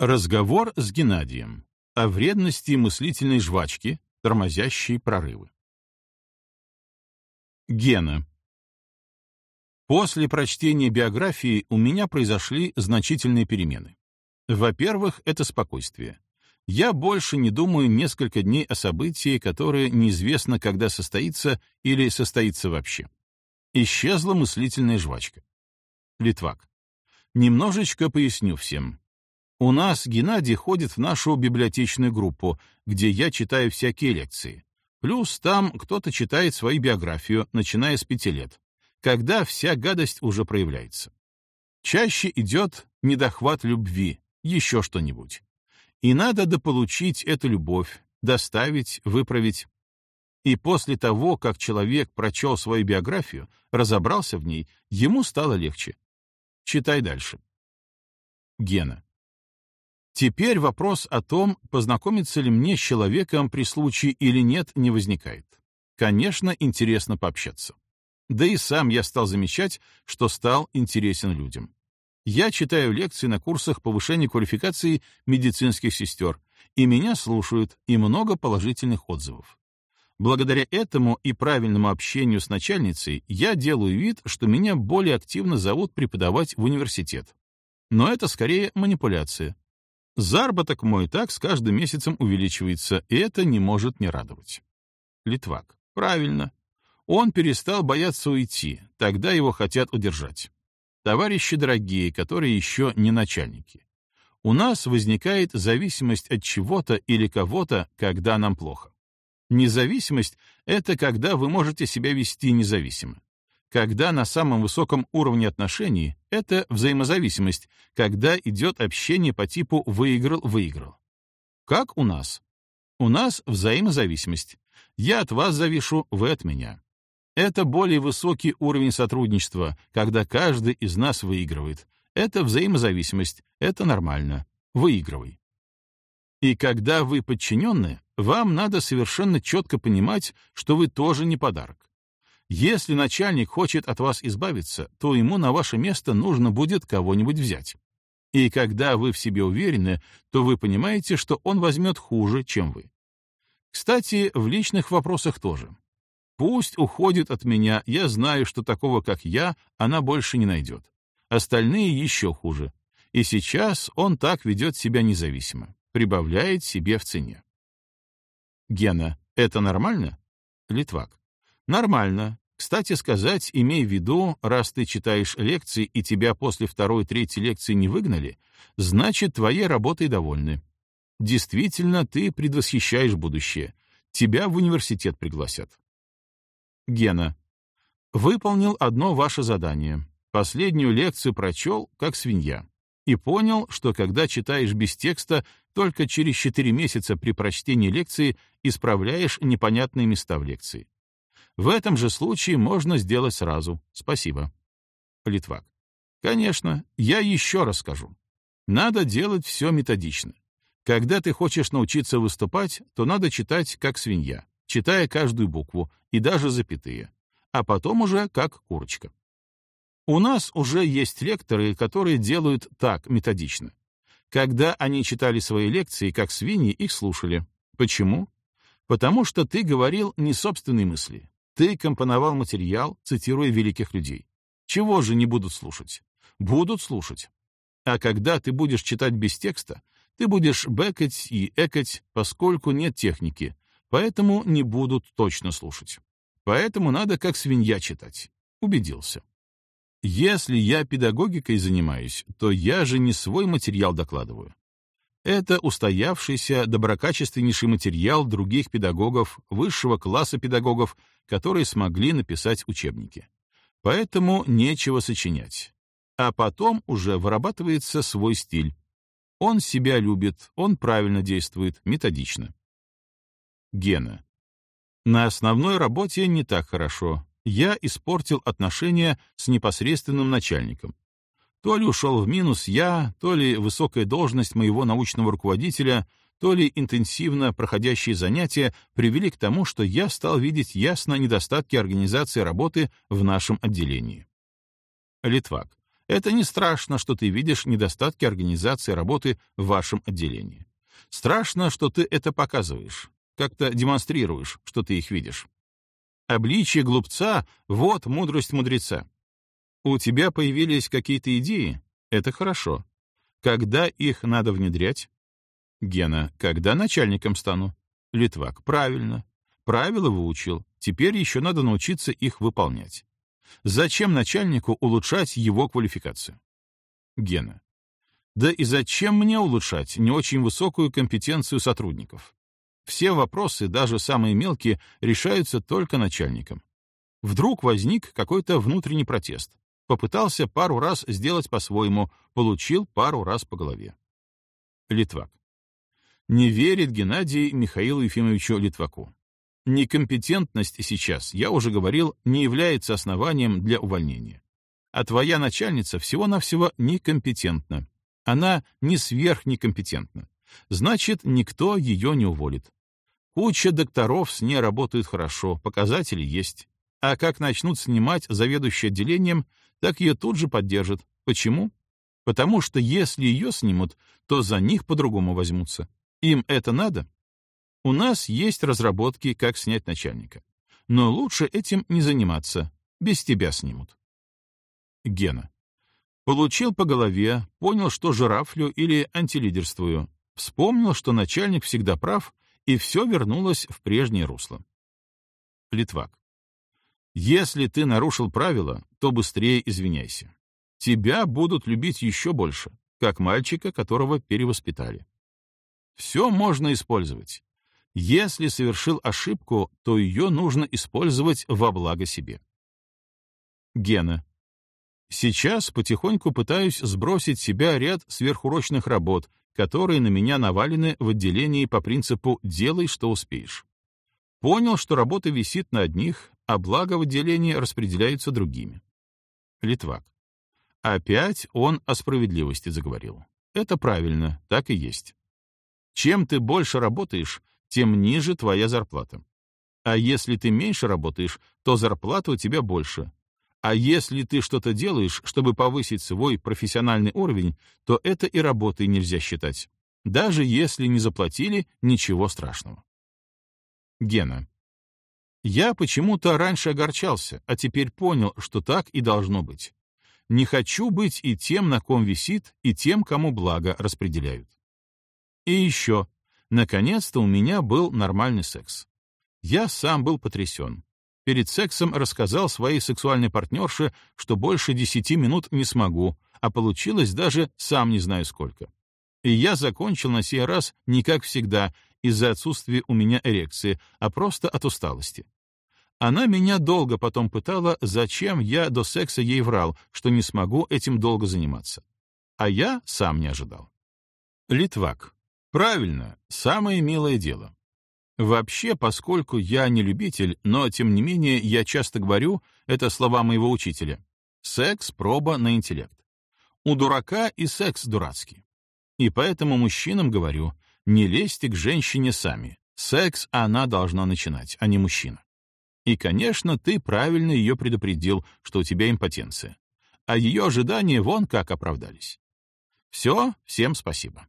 Разговор с Геннадием о вредности мыслительной жвачки, тормозящей прорывы. Гена. После прочтения биографии у меня произошли значительные перемены. Во-первых, это спокойствие. Я больше не думаю несколько дней о событии, которое неизвестно, когда состоится или состоится вообще. Исчезла мыслительная жвачка. Литвак. Немножечко поясню всем. У нас Геннадий ходит в нашу библиотечную группу, где я читаю всякие лекции. Плюс там кто-то читает свою биографию, начиная с пяти лет, когда вся гадость уже проявляется. Чаще идет недохват любви, еще что-нибудь. И надо дополучить эту любовь, доставить, выправить. И после того, как человек прочел свою биографию, разобрался в ней, ему стало легче. Читай дальше. Гена. Теперь вопрос о том, познакомиться ли мне с человеком при случае или нет, не возникает. Конечно, интересно пообщаться. Да и сам я стал замечать, что стал интересен людям. Я читаю лекции на курсах повышения квалификации медицинских сестер, и меня слушают, и много положительных отзывов. Благодаря этому и правильному общению с начальницей я делаю вид, что меня более активно зовут преподавать в университет. Но это скорее манипуляция. Заработок мой так с каждым месяцем увеличивается, и это не может не радовать. Литвак. Правильно. Он перестал бояться уйти, тогда его хотят удержать. Товарищи дорогие, которые еще не начальники. У нас возникает зависимость от чего-то или кого-то, когда нам плохо. Независимость — это когда вы можете себя вести независимо когда на самом высоком уровне отношений — это взаимозависимость, когда идет общение по типу «выиграл-выиграл». Как у нас? У нас взаимозависимость. Я от вас завишу, вы от меня. Это более высокий уровень сотрудничества, когда каждый из нас выигрывает. Это взаимозависимость, это нормально. Выигрывай. И когда вы подчиненны, вам надо совершенно четко понимать, что вы тоже не подарок. Если начальник хочет от вас избавиться, то ему на ваше место нужно будет кого-нибудь взять. И когда вы в себе уверены, то вы понимаете, что он возьмет хуже, чем вы. Кстати, в личных вопросах тоже. Пусть уходит от меня, я знаю, что такого, как я, она больше не найдет. Остальные еще хуже. И сейчас он так ведет себя независимо, прибавляет себе в цене. Гена, это нормально? Литвак. Нормально. Кстати сказать, имей в виду, раз ты читаешь лекции и тебя после второй-третьей лекции не выгнали, значит, твоей работой довольны. Действительно, ты предвосхищаешь будущее. Тебя в университет пригласят. Гена. Выполнил одно ваше задание. Последнюю лекцию прочел, как свинья. И понял, что когда читаешь без текста, только через четыре месяца при прочтении лекции исправляешь непонятные места в лекции. В этом же случае можно сделать сразу. Спасибо. Литвак. Конечно, я еще раз скажу. Надо делать все методично. Когда ты хочешь научиться выступать, то надо читать как свинья, читая каждую букву и даже запятые, а потом уже как курочка. У нас уже есть лекторы, которые делают так методично. Когда они читали свои лекции, как свиньи, их слушали. Почему? Потому что ты говорил не собственные мысли, ты компоновал материал, цитируя великих людей. Чего же не будут слушать? Будут слушать. А когда ты будешь читать без текста, ты будешь бэкать и экать, поскольку нет техники, поэтому не будут точно слушать. Поэтому надо как свинья читать. Убедился. Если я педагогикой занимаюсь, то я же не свой материал докладываю. Это устоявшийся, доброкачественнейший материал других педагогов, высшего класса педагогов, которые смогли написать учебники. Поэтому нечего сочинять. А потом уже вырабатывается свой стиль. Он себя любит, он правильно действует, методично. Гена. На основной работе не так хорошо. Я испортил отношения с непосредственным начальником. То ли ушел в минус я, то ли высокая должность моего научного руководителя, то ли интенсивно проходящие занятия привели к тому, что я стал видеть ясно недостатки организации работы в нашем отделении. Литвак. Это не страшно, что ты видишь недостатки организации работы в вашем отделении. Страшно, что ты это показываешь, как-то демонстрируешь, что ты их видишь. Обличие глупца — вот мудрость мудреца. У тебя появились какие-то идеи? Это хорошо. Когда их надо внедрять? Гена, когда начальником стану? Литвак, правильно. Правила выучил, теперь еще надо научиться их выполнять. Зачем начальнику улучшать его квалификацию? Гена. Да и зачем мне улучшать не очень высокую компетенцию сотрудников? Все вопросы, даже самые мелкие, решаются только начальником. Вдруг возник какой-то внутренний протест. Попытался пару раз сделать по-своему, получил пару раз по голове. Литвак. Не верит Геннадий Михаилу Ефимовичу Литваку. Некомпетентность сейчас, я уже говорил, не является основанием для увольнения. А твоя начальница всего-навсего некомпетентна. Она не сверхнекомпетентна. Значит, никто ее не уволит. Куча докторов с ней работают хорошо, показатели есть. А как начнут снимать заведующий отделением, так ее тут же поддержат. Почему? Потому что если ее снимут, то за них по-другому возьмутся. Им это надо? У нас есть разработки, как снять начальника. Но лучше этим не заниматься. Без тебя снимут. Гена. Получил по голове, понял, что жирафлю или антилидерствую. Вспомнил, что начальник всегда прав, и все вернулось в прежнее русло. Литвак. Если ты нарушил правила, то быстрее извиняйся. Тебя будут любить еще больше, как мальчика, которого перевоспитали. Все можно использовать. Если совершил ошибку, то ее нужно использовать во благо себе. Гена. Сейчас потихоньку пытаюсь сбросить себя ряд сверхурочных работ, которые на меня навалены в отделении по принципу «делай, что успеешь». Понял, что работа висит на одних, а благо в отделении распределяются другими. Литвак. Опять он о справедливости заговорил. Это правильно, так и есть. Чем ты больше работаешь, тем ниже твоя зарплата. А если ты меньше работаешь, то зарплата у тебя больше. А если ты что-то делаешь, чтобы повысить свой профессиональный уровень, то это и работой нельзя считать. Даже если не заплатили, ничего страшного. Гена. Я почему-то раньше огорчался, а теперь понял, что так и должно быть. Не хочу быть и тем, на ком висит, и тем, кому благо распределяют. И еще. Наконец-то у меня был нормальный секс. Я сам был потрясен. Перед сексом рассказал своей сексуальной партнерше, что больше десяти минут не смогу, а получилось даже сам не знаю сколько. И я закончил на сей раз не как всегда, из-за отсутствия у меня эрекции, а просто от усталости. Она меня долго потом пытала, зачем я до секса ей врал, что не смогу этим долго заниматься. А я сам не ожидал. Литвак. Правильно, самое милое дело. Вообще, поскольку я не любитель, но тем не менее я часто говорю, это слова моего учителя, секс — проба на интеллект. У дурака и секс дурацкий. И поэтому мужчинам говорю, не лезьте к женщине сами. Секс она должна начинать, а не мужчина. И, конечно, ты правильно ее предупредил, что у тебя импотенция. А ее ожидания вон как оправдались. Все, всем спасибо.